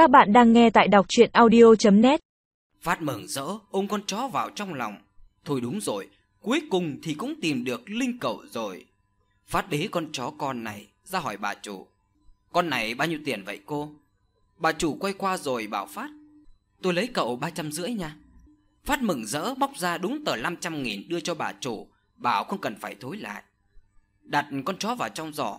Các bạn đang nghe tại đọc chuyện audio.net Phát mừng rỡ ôm con chó vào trong lòng. Thôi đúng rồi, cuối cùng thì cũng tìm được linh cậu rồi. Phát bế con chó con này ra hỏi bà chủ. Con này bao nhiêu tiền vậy cô? Bà chủ quay qua rồi bảo Phát. Tôi lấy cậu ba trăm rưỡi nha. Phát mừng rỡ bóc ra đúng tờ 500 nghìn đưa cho bà chủ, bảo không cần phải thối lại. Đặt con chó vào trong giỏ,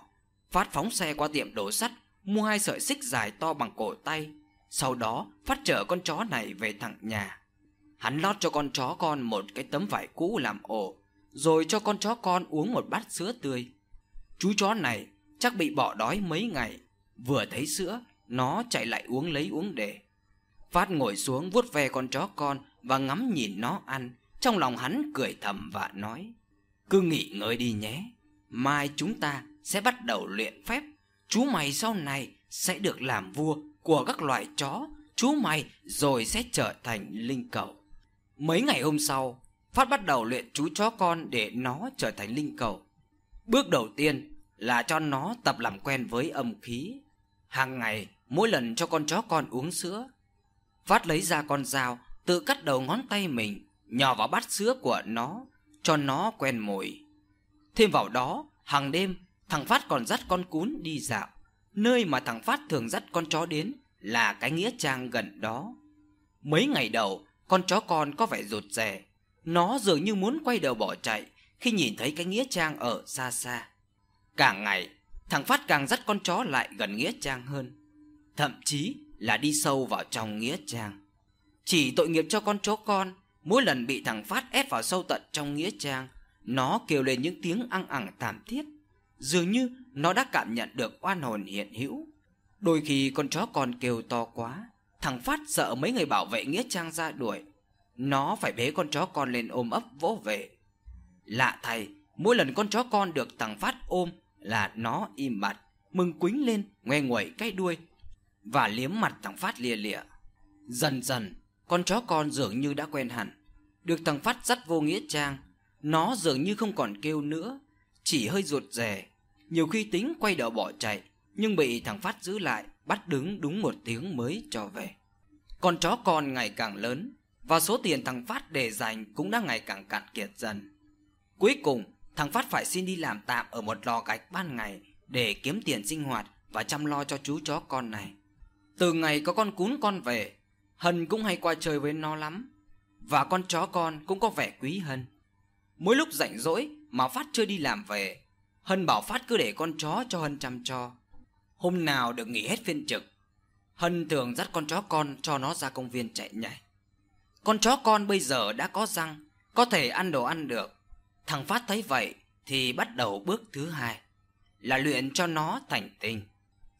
Phát phóng xe qua tiệm đồ sắt, mua hai sợi xích dài to bằng cổ tay. Sau đó, Phát chở con chó này về thẳng nhà. Hắn lót cho con chó con một cái tấm vải cũ làm ổ, rồi cho con chó con uống một bát sữa tươi. Chú chó này chắc bị bỏ đói mấy ngày, vừa thấy sữa, nó chạy lại uống lấy uống để. Phát ngồi xuống vuốt ve con chó con và ngắm nhìn nó ăn, trong lòng hắn cười thầm và nói: "Cứ nghỉ ngơi đi nhé, mai chúng ta sẽ bắt đầu luyện phép, chú mày sau này sẽ được làm vua của các loại chó, chú mày rồi sẽ trở thành linh cầu." Mấy ngày hôm sau, Phát bắt đầu luyện chú chó con để nó trở thành linh cầu. Bước đầu tiên là cho nó tập làm quen với âm khí. Hàng ngày, mỗi lần cho con chó con uống sữa, Phát lấy ra con dao, tự cắt đầu ngón tay mình, nhỏ vào bát sữa của nó, cho nó quen mùi. Thêm vào đó, hàng đêm, thằng Phát còn dắt con cún đi dạo. Nơi mà thằng Phát thường dắt con chó đến là cái nghĩa trang gần đó. Mấy ngày đầu, con chó con có vẻ rụt rè. Nó dường như muốn quay đầu bỏ chạy khi nhìn thấy cái nghĩa trang ở xa xa. Càng ngày, thằng Phát càng dắt con chó lại gần nghĩa trang hơn. Thậm chí là đi sâu vào trong nghĩa trang. Chỉ tội nghiệp cho con chó con, mỗi lần bị thằng Phát ép vào sâu tận trong nghĩa trang, nó kêu lên những tiếng ăng ẳng thảm thiết, dường như nó đã cảm nhận được oan hồn hiện hữu. Đôi khi con chó con kêu to quá, thằng Phát sợ mấy người bảo vệ nghĩa trang ra đuổi, nó phải bế con chó con lên ôm ấp vỗ về. Lạ thay, mỗi lần con chó con được thằng Phát ôm là nó im bặt, mừng quính lên, ngoe nguẩy cái đuôi và liếm mặt thằng Phát lia lịa. Dần dần, con chó con dường như đã quen hẳn. Được thằng Phát dắt vô nghĩa trang, nó dường như không còn kêu nữa, chỉ hơi ruột rè. Nhiều khi tính quay đầu bỏ chạy, nhưng bị thằng Phát giữ lại, bắt đứng đúng một tiếng mới cho về. Con chó con ngày càng lớn, và số tiền thằng Phát để dành cũng đang ngày càng cạn kiệt dần. Cuối cùng, thằng Phát phải xin đi làm tạm ở một lò gạch ban ngày để kiếm tiền sinh hoạt và chăm lo cho chú chó con này. Từ ngày có con cún con về, Hân cũng hay qua chơi với nó lắm. Và con chó con cũng có vẻ quý Hân. Mỗi lúc rảnh rỗi mà Phát chưa đi làm về, Hân bảo Phát cứ để con chó cho Hân chăm cho. Hôm nào được nghỉ hết phiên trực, Hân thường dắt con chó con cho nó ra công viên chạy nhảy. Con chó con bây giờ đã có răng, có thể ăn đồ ăn được. Thằng Phát thấy vậy thì bắt đầu bước thứ hai, là luyện cho nó thành tinh.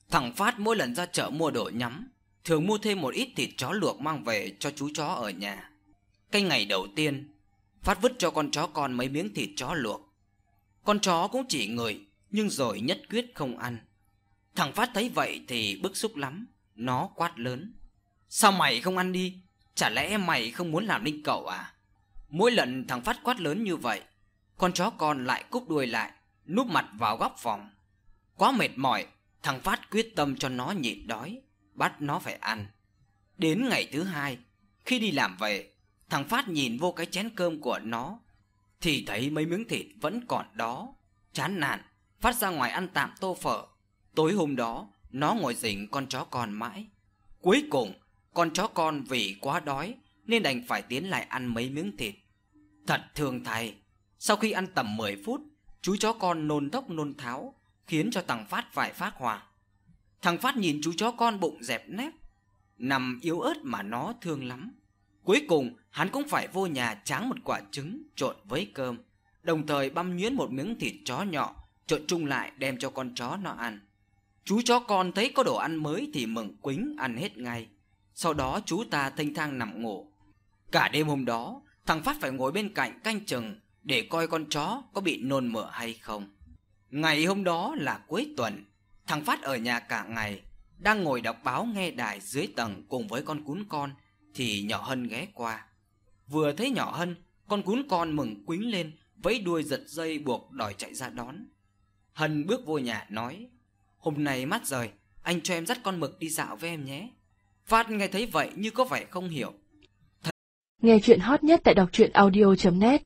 Thằng Phát mỗi lần ra chợ mua đồ nhắm, thường mua thêm một ít thịt chó luộc mang về cho chú chó ở nhà. Cái ngày đầu tiên, Phát vứt cho con chó con mấy miếng thịt chó luộc. Con chó cũng chỉ người, nhưng rồi nhất quyết không ăn. Thằng Phát thấy vậy thì bức xúc lắm, nó quát lớn. Sao mày không ăn đi? Chả lẽ mày không muốn làm linh cậu à? Mỗi lần thằng Phát quát lớn như vậy, con chó con lại cúp đuôi lại, núp mặt vào góc phòng. Quá mệt mỏi, thằng Phát quyết tâm cho nó nhịn đói, bắt nó phải ăn. Đến ngày thứ hai, khi đi làm về, thằng Phát nhìn vô cái chén cơm của nó, thì thấy mấy miếng thịt vẫn còn đó. Chán nản, Phát ra ngoài ăn tạm tô phở. Tối hôm đó, nó ngồi rình con chó con mãi. Cuối cùng, con chó con vì quá đói nên đành phải tiến lại ăn mấy miếng thịt. Thật thương thầy, sau khi ăn tầm 10 phút, chú chó con nôn tốc nôn tháo, khiến cho thằng Phát phải phát hỏa. Thằng Phát nhìn chú chó con bụng dẹp nép, nằm yếu ớt mà nó thương lắm. Cuối cùng, hắn cũng phải vô nhà tráng một quả trứng trộn với cơm, đồng thời băm nhuyễn một miếng thịt chó nhỏ trộn chung lại đem cho con chó nó ăn. Chú chó con thấy có đồ ăn mới thì mừng quính ăn hết ngay. Sau đó chú ta thanh thang nằm ngủ. Cả đêm hôm đó, thằng Phát phải ngồi bên cạnh canh chừng để coi con chó có bị nôn mửa hay không. Ngày hôm đó là cuối tuần, thằng Phát ở nhà cả ngày, đang ngồi đọc báo nghe đài dưới tầng cùng với con cún con thì nhỏ Hân ghé qua. Vừa thấy nhỏ Hân, con cún con mừng quính lên, vẫy đuôi giật dây buộc đòi chạy ra đón. Hân bước vô nhà nói: "Hôm nay mắt rời, anh cho em dắt con mực đi dạo với em nhé." Phát nghe thấy vậy như có vẻ không hiểu. Nghe chuyện hot nhất tại đọc truyện audio.net